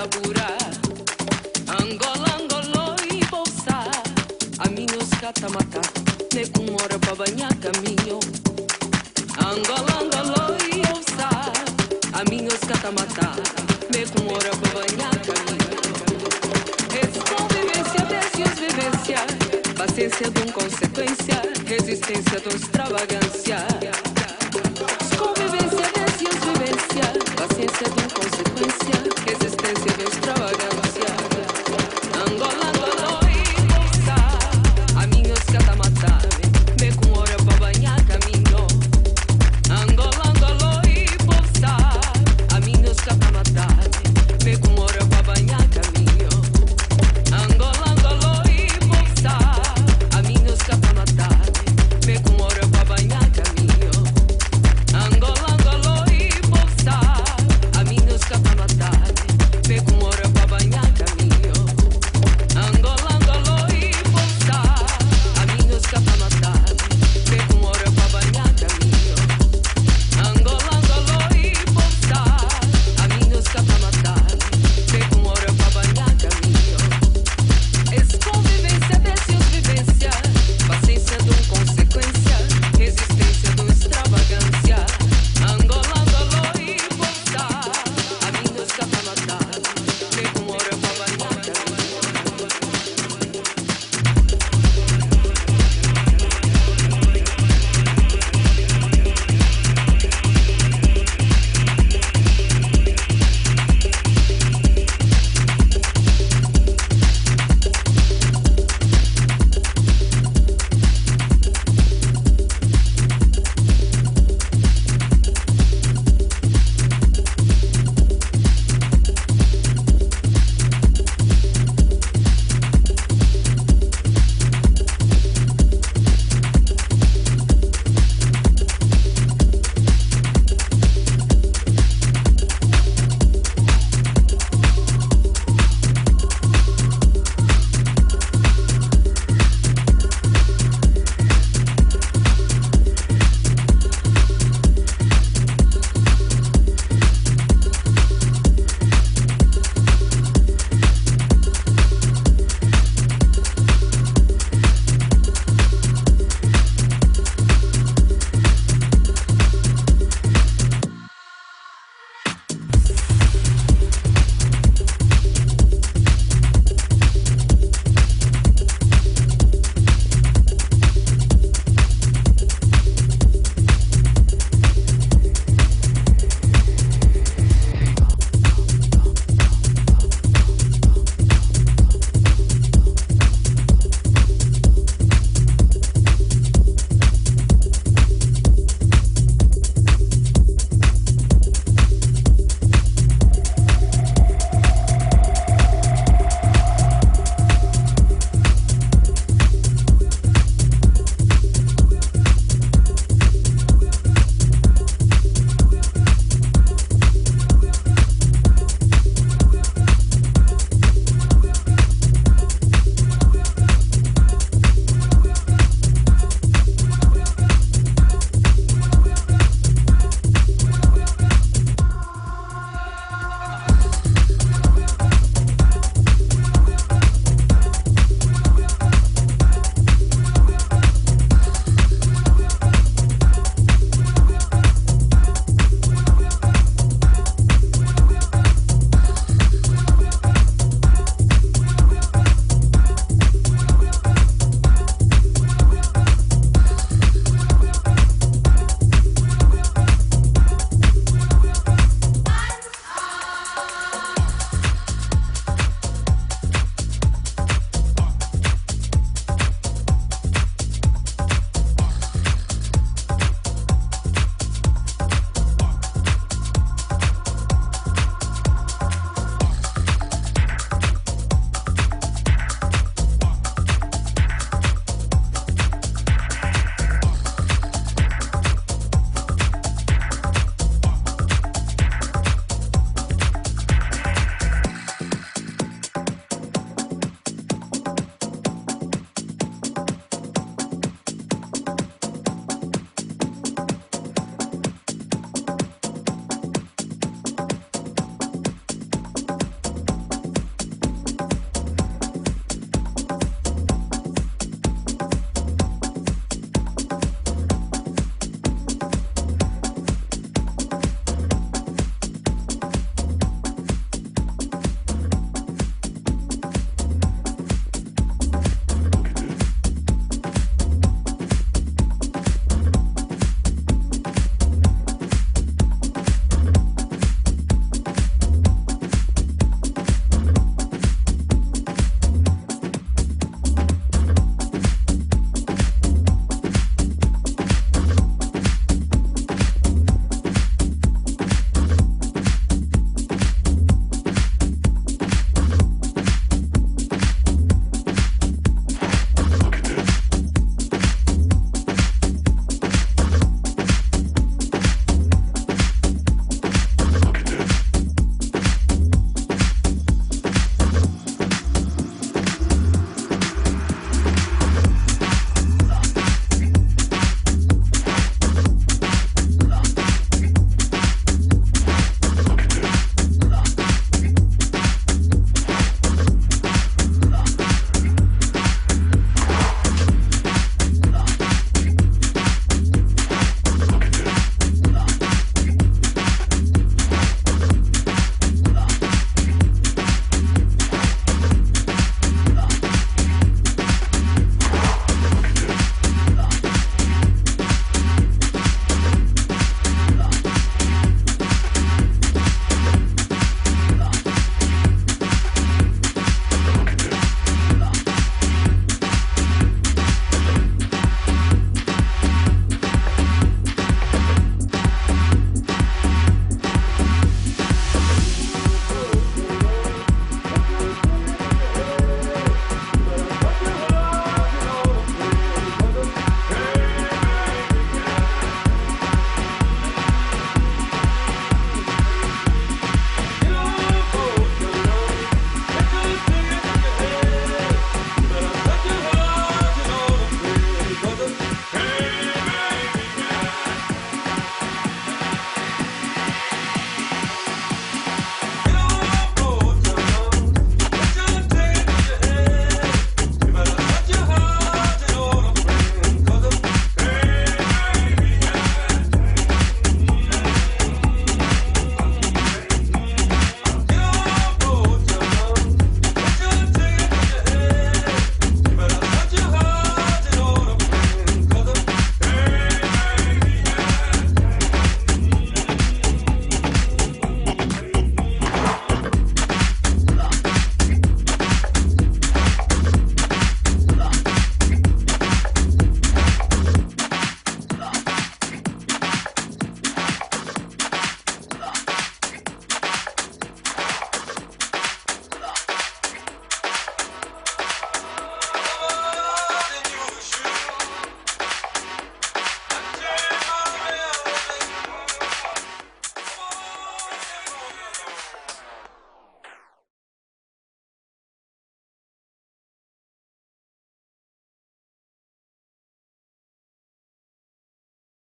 sabura Angola, Angola e bolsa. Aminhos catamata Ne hora pa banhar caminho. Angola, Angola e bolsa. Aminhos catamata Ne kumora pa banhar caminho. Convivência versus vivência. Paciência de um consequência. Resistência de um extravagância. Convivência versus vivência. Paciência